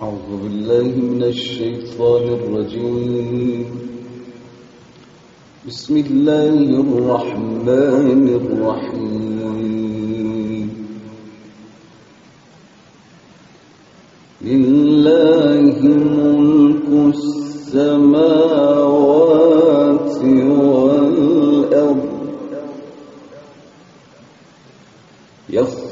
أعوذ بالله من الشيطان الرجيم. بسم الله الرحمن الرحيم. لله ملك السماوات والأرض. يشاء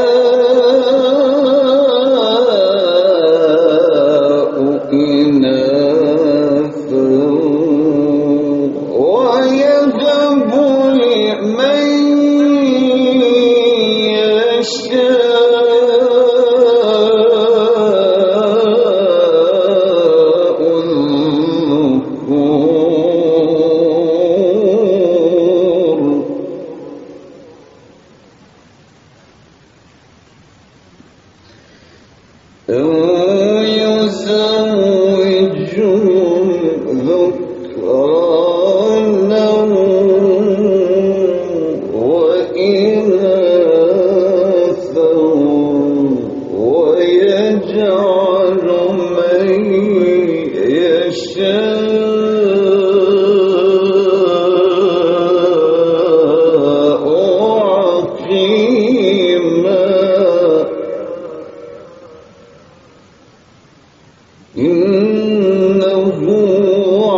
إنه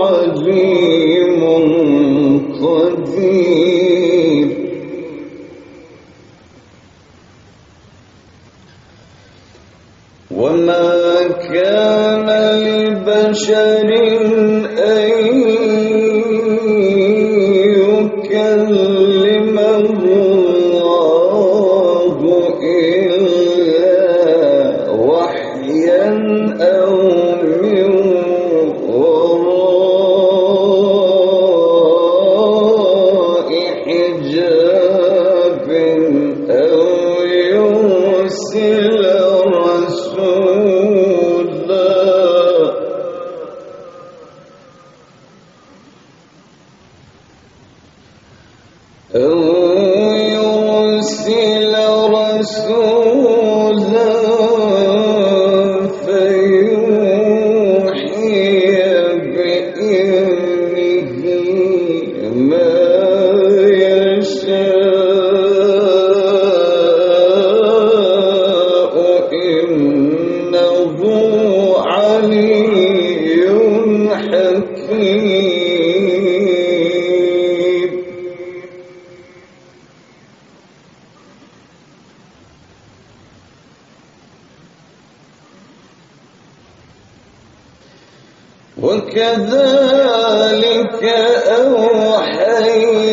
عليم قدير. وما كان لبشر أن يكلمه وكذلك أوحينا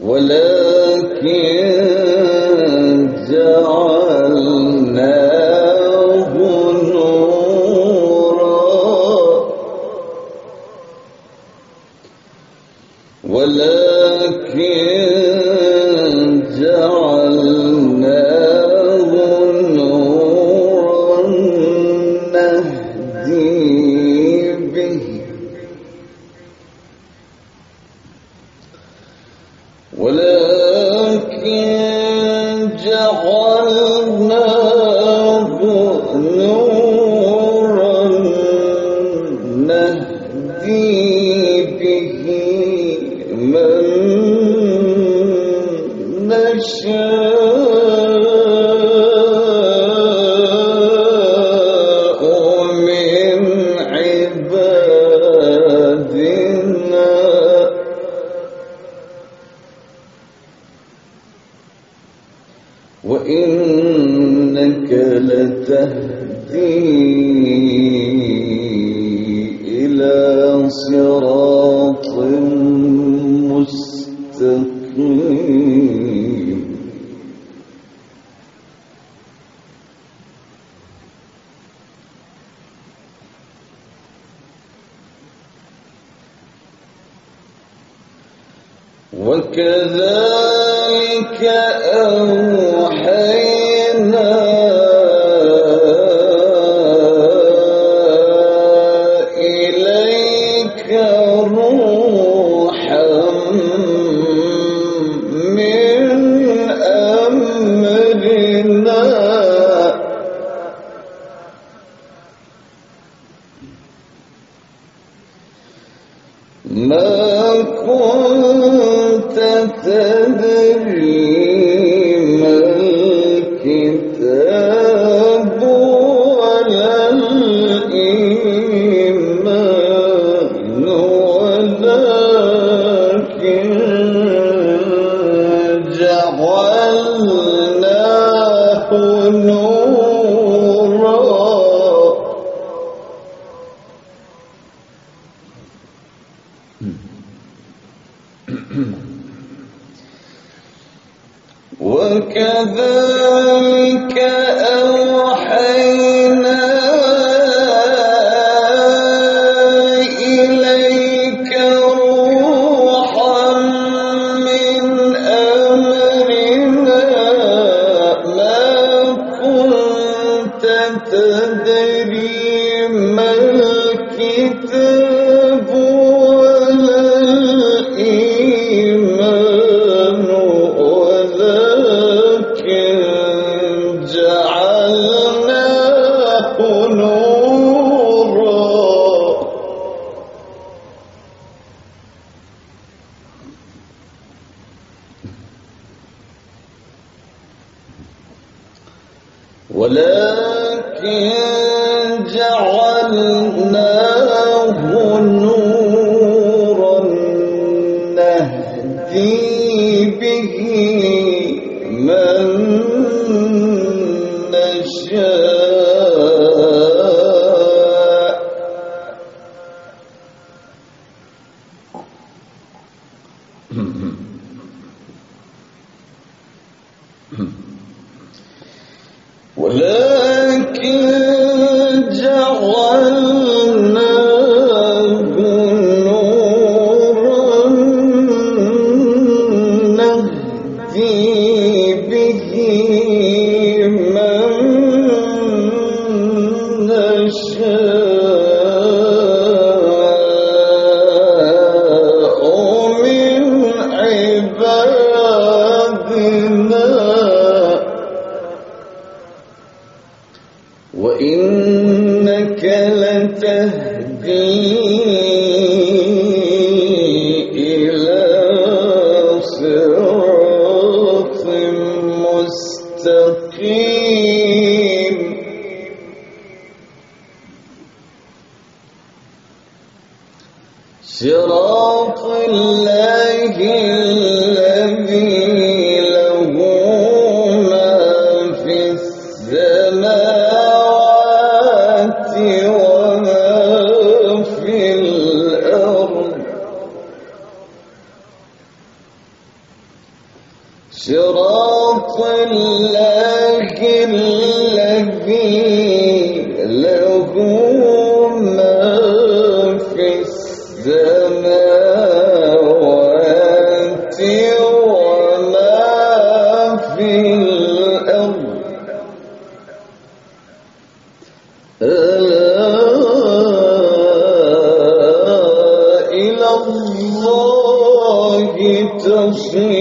ولكن جعل Christian. أوحينا ما كنت تدري صراط الله الذي له ما في السماوات وما في الأرض. صراط الله الذي له Deus vê